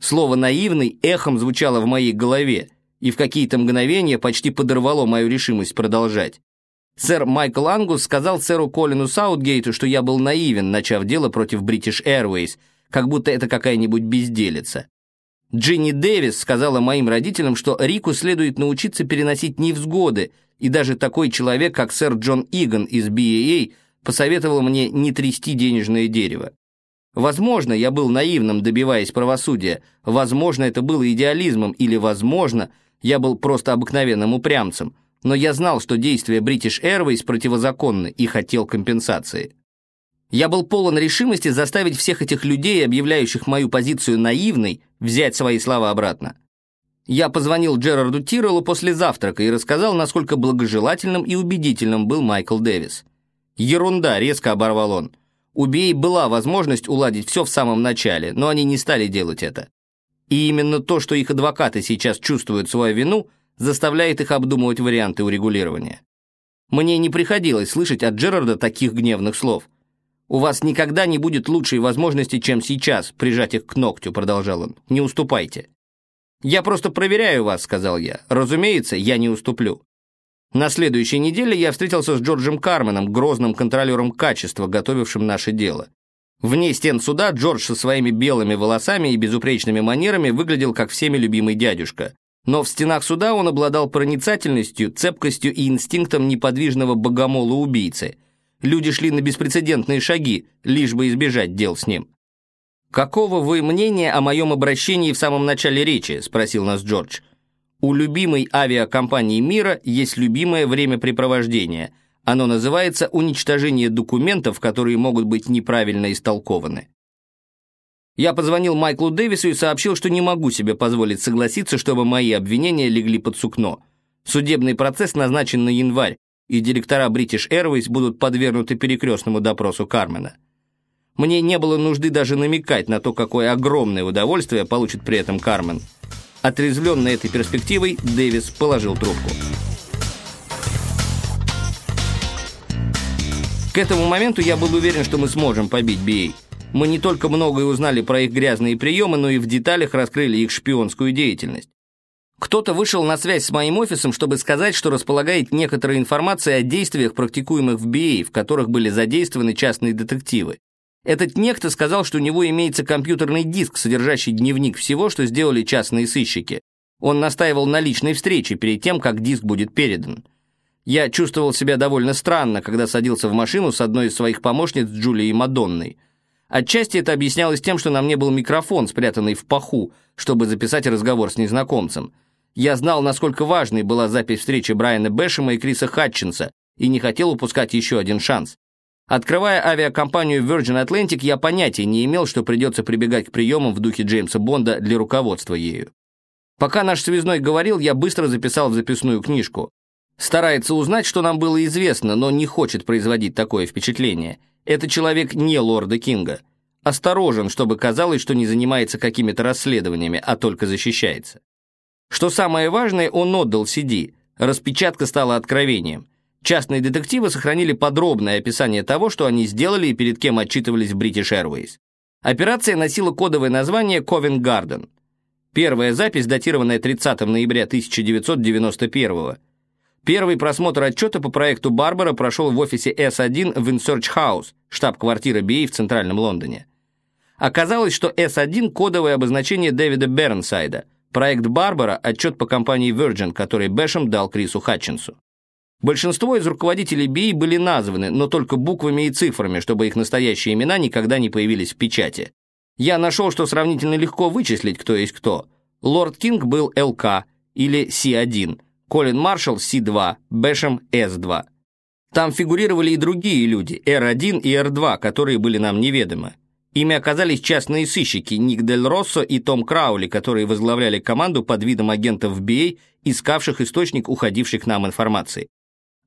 Слово «наивный» эхом звучало в моей голове, и в какие-то мгновения почти подорвало мою решимость продолжать. Сэр Майкл Ангус сказал сэру Колину Саутгейту, что я был наивен, начав дело против British Airways, как будто это какая-нибудь безделица. Джинни Дэвис сказала моим родителям, что Рику следует научиться переносить невзгоды, и даже такой человек, как сэр Джон Иган из BAA, посоветовал мне не трясти денежное дерево. Возможно, я был наивным, добиваясь правосудия, возможно, это было идеализмом, или, возможно, я был просто обыкновенным упрямцем – но я знал, что действия British Airways противозаконны и хотел компенсации. Я был полон решимости заставить всех этих людей, объявляющих мою позицию наивной, взять свои слова обратно. Я позвонил Джерарду Тирреллу после завтрака и рассказал, насколько благожелательным и убедительным был Майкл Дэвис. «Ерунда», — резко оборвал он. У Бей была возможность уладить все в самом начале, но они не стали делать это. И именно то, что их адвокаты сейчас чувствуют свою вину — заставляет их обдумывать варианты урегулирования. Мне не приходилось слышать от Джерарда таких гневных слов. «У вас никогда не будет лучшей возможности, чем сейчас, прижать их к ногтю», продолжал он. «Не уступайте». «Я просто проверяю вас», — сказал я. «Разумеется, я не уступлю». На следующей неделе я встретился с Джорджем Карменом, грозным контролером качества, готовившим наше дело. Вне стен суда Джордж со своими белыми волосами и безупречными манерами выглядел как всеми любимый дядюшка. Но в стенах суда он обладал проницательностью, цепкостью и инстинктом неподвижного богомола-убийцы. Люди шли на беспрецедентные шаги, лишь бы избежать дел с ним. «Какого вы мнения о моем обращении в самом начале речи?» – спросил нас Джордж. «У любимой авиакомпании мира есть любимое времяпрепровождение. Оно называется уничтожение документов, которые могут быть неправильно истолкованы». Я позвонил Майклу Дэвису и сообщил, что не могу себе позволить согласиться, чтобы мои обвинения легли под сукно. Судебный процесс назначен на январь, и директора British Airways будут подвергнуты перекрестному допросу Кармена. Мне не было нужды даже намекать на то, какое огромное удовольствие получит при этом Кармен. Отрезвленный этой перспективой, Дэвис положил трубку. К этому моменту я был уверен, что мы сможем побить BA мы не только многое узнали про их грязные приемы, но и в деталях раскрыли их шпионскую деятельность. Кто-то вышел на связь с моим офисом, чтобы сказать, что располагает некоторой информацией о действиях, практикуемых в BA, в которых были задействованы частные детективы. Этот некто сказал, что у него имеется компьютерный диск, содержащий дневник всего, что сделали частные сыщики. Он настаивал на личной встрече перед тем, как диск будет передан. Я чувствовал себя довольно странно, когда садился в машину с одной из своих помощниц Джулией Мадонной. Отчасти это объяснялось тем, что на мне был микрофон, спрятанный в паху, чтобы записать разговор с незнакомцем. Я знал, насколько важной была запись встречи Брайана Бэшема и Криса Хатчинса, и не хотел упускать еще один шанс. Открывая авиакомпанию Virgin Atlantic, я понятия не имел, что придется прибегать к приемам в духе Джеймса Бонда для руководства ею. Пока наш связной говорил, я быстро записал в записную книжку. Старается узнать, что нам было известно, но не хочет производить такое впечатление. Это человек не лорда Кинга. Осторожен, чтобы казалось, что не занимается какими-то расследованиями, а только защищается. Что самое важное, он отдал CD. Распечатка стала откровением. Частные детективы сохранили подробное описание того, что они сделали и перед кем отчитывались в British Airways. Операция носила кодовое название Covent Garden. Первая запись, датированная 30 ноября 1991 Первый просмотр отчета по проекту «Барбара» прошел в офисе S1 в Инсерч Хаус, штаб-квартира BA в центральном Лондоне. Оказалось, что S1 – кодовое обозначение Дэвида Бернсайда. Проект «Барбара» – отчет по компании Virgin, который Бэшем дал Крису Хатчинсу. Большинство из руководителей BI были названы, но только буквами и цифрами, чтобы их настоящие имена никогда не появились в печати. Я нашел, что сравнительно легко вычислить, кто есть кто. Лорд Кинг был ЛК или С1, Колин Маршалл С2, Бэшем С2. Там фигурировали и другие люди, Р1 и Р2, которые были нам неведомы. Ими оказались частные сыщики Ник Дель Россо и Том Краули, которые возглавляли команду под видом агентов BA, искавших источник уходивших нам информации.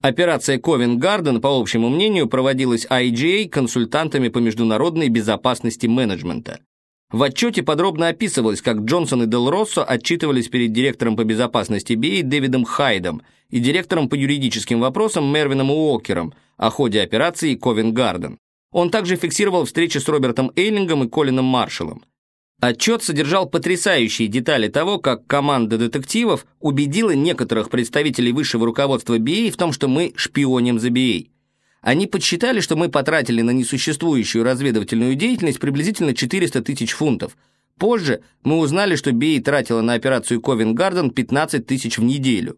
Операция Ковен Гарден, по общему мнению, проводилась IGA консультантами по международной безопасности менеджмента. В отчете подробно описывалось, как Джонсон и Дел Россо отчитывались перед директором по безопасности BA Дэвидом Хайдом и директором по юридическим вопросам Мервином Уокером о ходе операции Ковен Гарден. Он также фиксировал встречи с Робертом Эйлингом и Колином Маршалом. Отчет содержал потрясающие детали того, как команда детективов убедила некоторых представителей высшего руководства BA в том, что мы шпионим за BA. Они подсчитали, что мы потратили на несуществующую разведывательную деятельность приблизительно 400 тысяч фунтов. Позже мы узнали, что BA тратила на операцию Ковен Гарден 15 тысяч в неделю.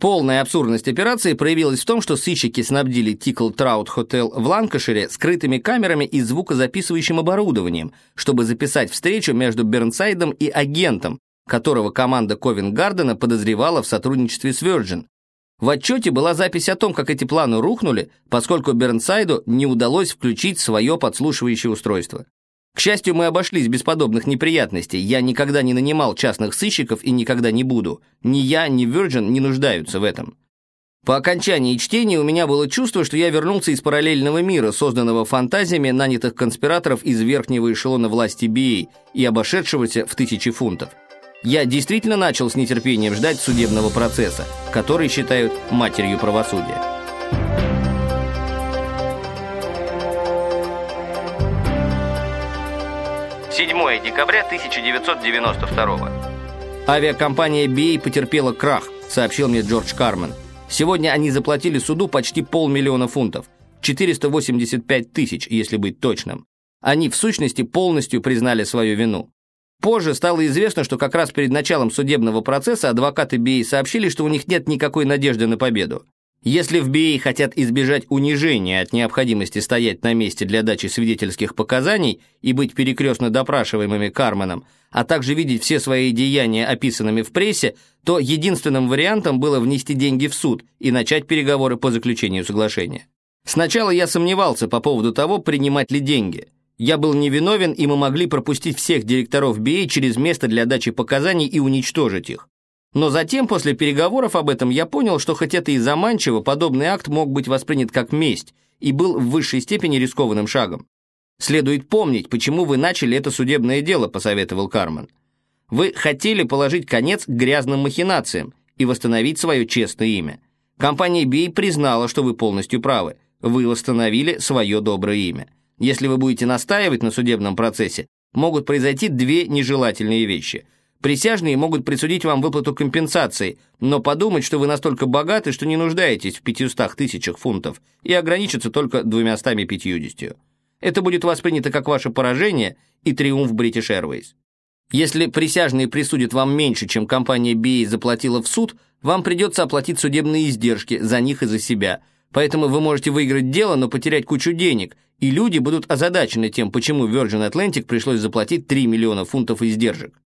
Полная абсурдность операции проявилась в том, что сыщики снабдили Тикл Траут Хотел в Ланкашире скрытыми камерами и звукозаписывающим оборудованием, чтобы записать встречу между Бернсайдом и агентом, которого команда Ковен Гардена подозревала в сотрудничестве с Virgin. В отчете была запись о том, как эти планы рухнули, поскольку Бернсайду не удалось включить свое подслушивающее устройство. К счастью, мы обошлись без подобных неприятностей. Я никогда не нанимал частных сыщиков и никогда не буду. Ни я, ни Virgin не нуждаются в этом. По окончании чтения у меня было чувство, что я вернулся из параллельного мира, созданного фантазиями нанятых конспираторов из верхнего эшелона власти BA и обошедшегося в тысячи фунтов. Я действительно начал с нетерпением ждать судебного процесса, который считают матерью правосудия. 7 декабря 1992 Авиакомпания BA потерпела крах, сообщил мне Джордж Кармен. Сегодня они заплатили суду почти полмиллиона фунтов. 485 тысяч, если быть точным. Они, в сущности, полностью признали свою вину. Позже стало известно, что как раз перед началом судебного процесса адвокаты BA сообщили, что у них нет никакой надежды на победу. Если в БИ хотят избежать унижения от необходимости стоять на месте для дачи свидетельских показаний и быть перекрестно допрашиваемыми Карменом, а также видеть все свои деяния описанными в прессе, то единственным вариантом было внести деньги в суд и начать переговоры по заключению соглашения. Сначала я сомневался по поводу того, принимать ли деньги. Я был невиновен, и мы могли пропустить всех директоров БИ через место для дачи показаний и уничтожить их. Но затем, после переговоров об этом, я понял, что хоть это и заманчиво, подобный акт мог быть воспринят как месть и был в высшей степени рискованным шагом. «Следует помнить, почему вы начали это судебное дело», — посоветовал Кармен. «Вы хотели положить конец грязным махинациям и восстановить свое честное имя. Компания BI признала, что вы полностью правы. Вы восстановили свое доброе имя. Если вы будете настаивать на судебном процессе, могут произойти две нежелательные вещи. Присяжные могут присудить вам выплату компенсации, но подумать, что вы настолько богаты, что не нуждаетесь в 500 тысячах фунтов, и ограничиться только 250. это будет воспринято как ваше поражение и триумф British Airways. Если присяжные присудят вам меньше, чем компания BA заплатила в суд, вам придется оплатить судебные издержки за них и за себя. Поэтому вы можете выиграть дело, но потерять кучу денег, и люди будут озадачены тем, почему Virgin Atlantic пришлось заплатить 3 миллиона фунтов издержек.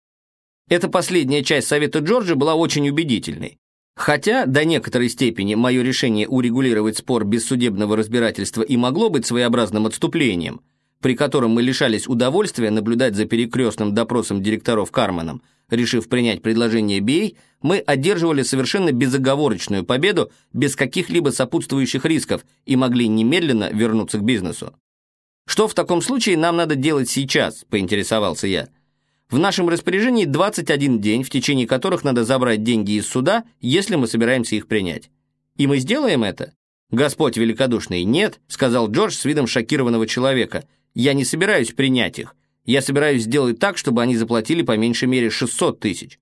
Эта последняя часть совета Джорджа была очень убедительной. Хотя до некоторой степени мое решение урегулировать спор без судебного разбирательства и могло быть своеобразным отступлением, при котором мы лишались удовольствия наблюдать за перекрестным допросом директоров Карманом, решив принять предложение BA, мы одерживали совершенно безоговорочную победу без каких-либо сопутствующих рисков и могли немедленно вернуться к бизнесу. «Что в таком случае нам надо делать сейчас?» – поинтересовался я. В нашем распоряжении 21 день, в течение которых надо забрать деньги из суда, если мы собираемся их принять. И мы сделаем это? Господь великодушный, нет, сказал Джордж с видом шокированного человека. Я не собираюсь принять их. Я собираюсь сделать так, чтобы они заплатили по меньшей мере 600 тысяч.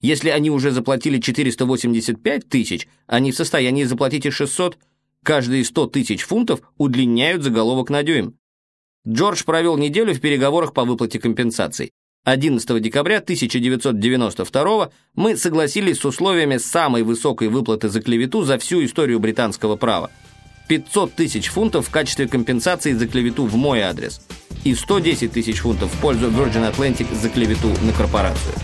Если они уже заплатили 485 тысяч, они в состоянии заплатить и 600. Каждые 100 тысяч фунтов удлиняют заголовок на дюйм. Джордж провел неделю в переговорах по выплате компенсаций. 11 декабря 1992 мы согласились с условиями самой высокой выплаты за клевету за всю историю британского права. 500 тысяч фунтов в качестве компенсации за клевету в мой адрес и 110 тысяч фунтов в пользу Virgin Atlantic за клевету на корпорацию.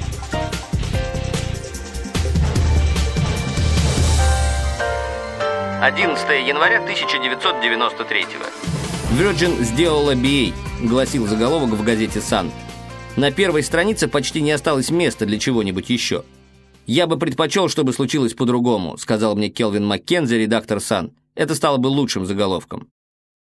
Одиннадцатое января 1993 Virgin сделала BA, гласил заголовок в газете Sun. На первой странице почти не осталось места для чего-нибудь еще. «Я бы предпочел, чтобы случилось по-другому», сказал мне Келвин Маккензи, редактор «Сан». Это стало бы лучшим заголовком.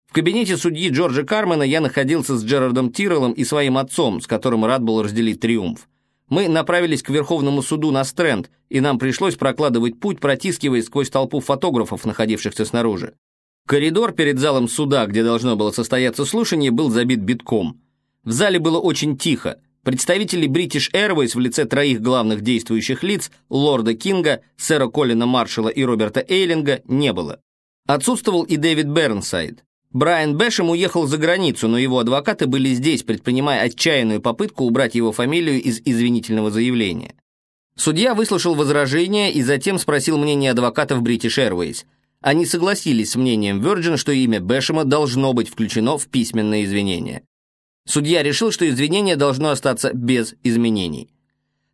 В кабинете судьи Джорджа Кармена я находился с Джерардом Тирреллом и своим отцом, с которым рад был разделить триумф. Мы направились к Верховному суду на Стрэнд, и нам пришлось прокладывать путь, протискиваясь сквозь толпу фотографов, находившихся снаружи. Коридор перед залом суда, где должно было состояться слушание, был забит битком. В зале было очень тихо. Представителей British Airways в лице троих главных действующих лиц, лорда Кинга, сэра Колина Маршалла и Роберта Эйлинга, не было. Отсутствовал и Дэвид Бернсайд. Брайан Бэшем уехал за границу, но его адвокаты были здесь, предпринимая отчаянную попытку убрать его фамилию из извинительного заявления. Судья выслушал возражения и затем спросил мнение адвокатов British Airways. Они согласились с мнением Virgin, что имя Бэшема должно быть включено в письменное извинение. Судья решил, что извинение должно остаться без изменений.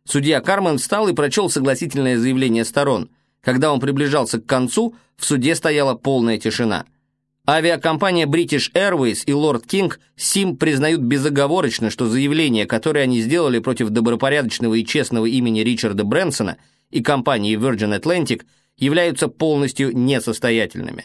Судья Кармен встал и прочел согласительное заявление сторон. Когда он приближался к концу, в суде стояла полная тишина. Авиакомпания British Airways и Lord King Сим признают безоговорочно, что заявления, которые они сделали против добропорядочного и честного имени Ричарда Брэнсона и компании Virgin Atlantic, являются полностью несостоятельными.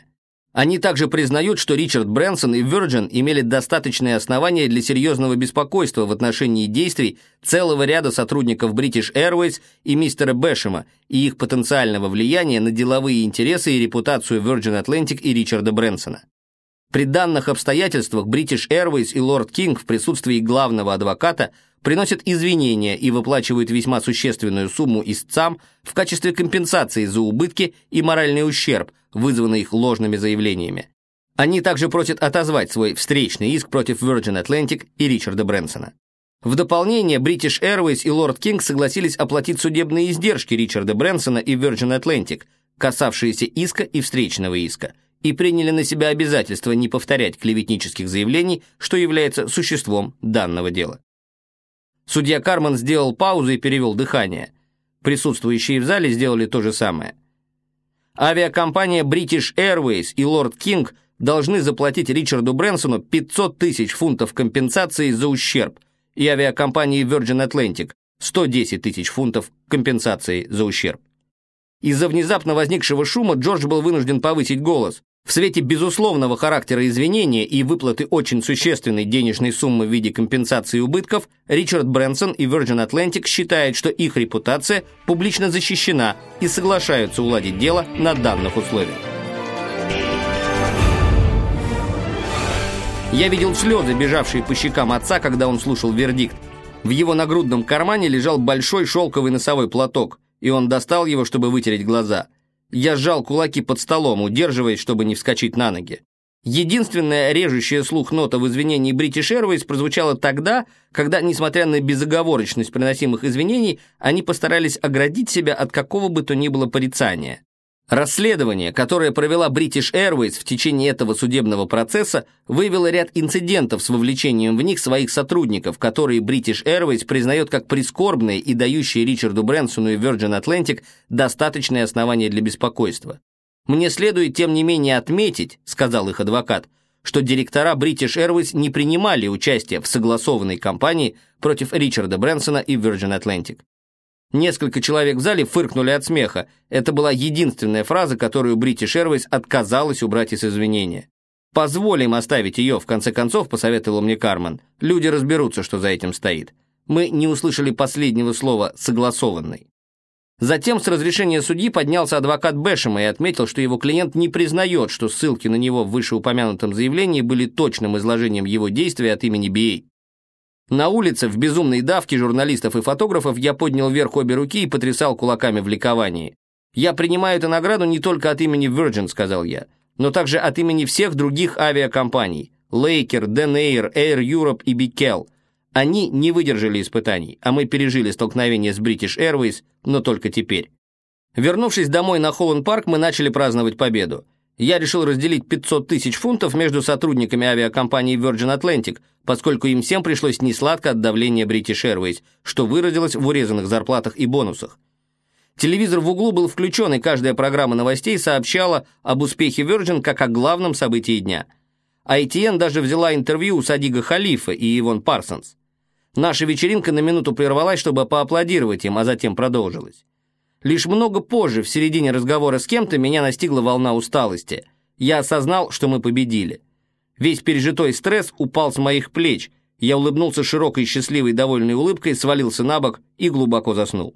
Они также признают, что Ричард Брэнсон и Virgin имели достаточные основания для серьезного беспокойства в отношении действий целого ряда сотрудников British Airways и мистера Бэшема и их потенциального влияния на деловые интересы и репутацию Virgin Atlantic и Ричарда Брэнсона. При данных обстоятельствах British Airways и Lord King в присутствии главного адвоката приносят извинения и выплачивают весьма существенную сумму истцам в качестве компенсации за убытки и моральный ущерб, вызванный их ложными заявлениями. Они также просят отозвать свой встречный иск против Virgin Atlantic и Ричарда Брэнсона. В дополнение, British Airways и Lord King согласились оплатить судебные издержки Ричарда Брэнсона и Virgin Atlantic, касавшиеся иска и встречного иска, и приняли на себя обязательство не повторять клеветнических заявлений, что является существом данного дела. Судья Карман сделал паузу и перевел дыхание. Присутствующие в зале сделали то же самое. Авиакомпания British Airways и Lord King должны заплатить Ричарду Брэнсону 500 тысяч фунтов компенсации за ущерб и авиакомпании Virgin Atlantic 110 тысяч фунтов компенсации за ущерб. Из-за внезапно возникшего шума Джордж был вынужден повысить голос. В свете безусловного характера извинения и выплаты очень существенной денежной суммы в виде компенсации убытков, Ричард Брэнсон и Virgin Atlantic считают, что их репутация публично защищена и соглашаются уладить дело на данных условиях. Я видел слезы, бежавшие по щекам отца, когда он слушал вердикт. В его нагрудном кармане лежал большой шелковый носовой платок, и он достал его, чтобы вытереть глаза – я сжал кулаки под столом, удерживаясь, чтобы не вскочить на ноги. Единственная режущая слух нота в извинении British Airways прозвучала тогда, когда, несмотря на безоговорочность приносимых извинений, они постарались оградить себя от какого бы то ни было порицания. Расследование, которое провела British Airways в течение этого судебного процесса, выявило ряд инцидентов с вовлечением в них своих сотрудников, которые British Airways признает как прискорбные и дающие Ричарду Брэнсону и Virgin Atlantic достаточные основания для беспокойства. «Мне следует, тем не менее, отметить», — сказал их адвокат, что директора British Airways не принимали участие в согласованной кампании против Ричарда Брэнсона и Virgin Atlantic. Несколько человек в зале фыркнули от смеха. Это была единственная фраза, которую British Airways отказалась убрать из извинения. «Позволим оставить ее, в конце концов», — посоветовал мне Карман. «Люди разберутся, что за этим стоит». Мы не услышали последнего слова «согласованный». Затем с разрешения судьи поднялся адвокат Бэшема и отметил, что его клиент не признает, что ссылки на него в вышеупомянутом заявлении были точным изложением его действий от имени BA. На улице в безумной давке журналистов и фотографов я поднял вверх обе руки и потрясал кулаками в ликовании. «Я принимаю эту награду не только от имени Virgin», — сказал я, но также от имени всех других авиакомпаний — Laker, Denair, Air Europe и Bikel — они не выдержали испытаний, а мы пережили столкновение с British Airways, но только теперь. Вернувшись домой на Холланд-парк, мы начали праздновать победу. Я решил разделить 500 тысяч фунтов между сотрудниками авиакомпании Virgin Atlantic, поскольку им всем пришлось несладко от давления British Airways, что выразилось в урезанных зарплатах и бонусах. Телевизор в углу был включен, и каждая программа новостей сообщала об успехе Virgin как о главном событии дня. ITN даже взяла интервью у Садига Халифа и Ивон Парсонс. Наша вечеринка на минуту прервалась, чтобы поаплодировать им, а затем продолжилась. Лишь много позже, в середине разговора с кем-то, меня настигла волна усталости. Я осознал, что мы победили. Весь пережитой стресс упал с моих плеч. Я улыбнулся широкой, счастливой, довольной улыбкой, свалился на бок и глубоко заснул.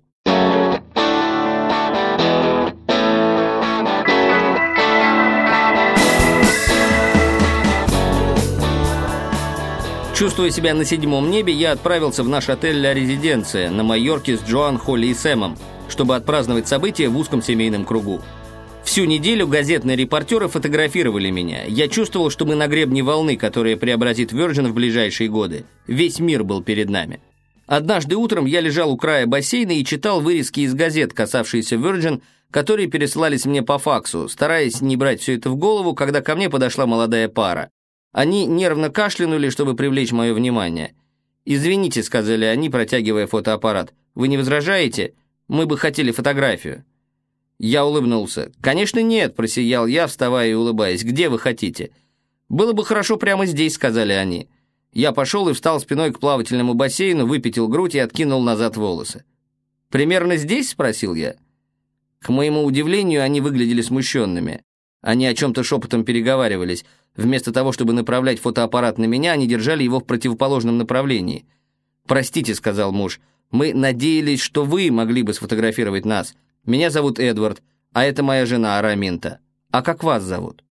Чувствуя себя на седьмом небе, я отправился в наш отель «Ля Резиденция» на Майорке с Джоан, Холли и Сэмом, чтобы отпраздновать события в узком семейном кругу. Всю неделю газетные репортеры фотографировали меня. Я чувствовал, что мы на гребне волны, которая преобразит Virgin в ближайшие годы. Весь мир был перед нами. Однажды утром я лежал у края бассейна и читал вырезки из газет, касавшиеся Virgin, которые пересылались мне по факсу, стараясь не брать все это в голову, когда ко мне подошла молодая пара. Они нервно кашлянули, чтобы привлечь мое внимание. «Извините», — сказали они, протягивая фотоаппарат. «Вы не возражаете? Мы бы хотели фотографию». Я улыбнулся. «Конечно нет», — просиял я, вставая и улыбаясь. «Где вы хотите?» «Было бы хорошо прямо здесь», — сказали они. Я пошел и встал спиной к плавательному бассейну, выпятил грудь и откинул назад волосы. «Примерно здесь?» — спросил я. К моему удивлению, они выглядели смущенными. Они о чем-то шепотом переговаривались. Вместо того, чтобы направлять фотоаппарат на меня, они держали его в противоположном направлении. «Простите», — сказал муж, — «мы надеялись, что вы могли бы сфотографировать нас. Меня зовут Эдвард, а это моя жена Араминта. А как вас зовут?»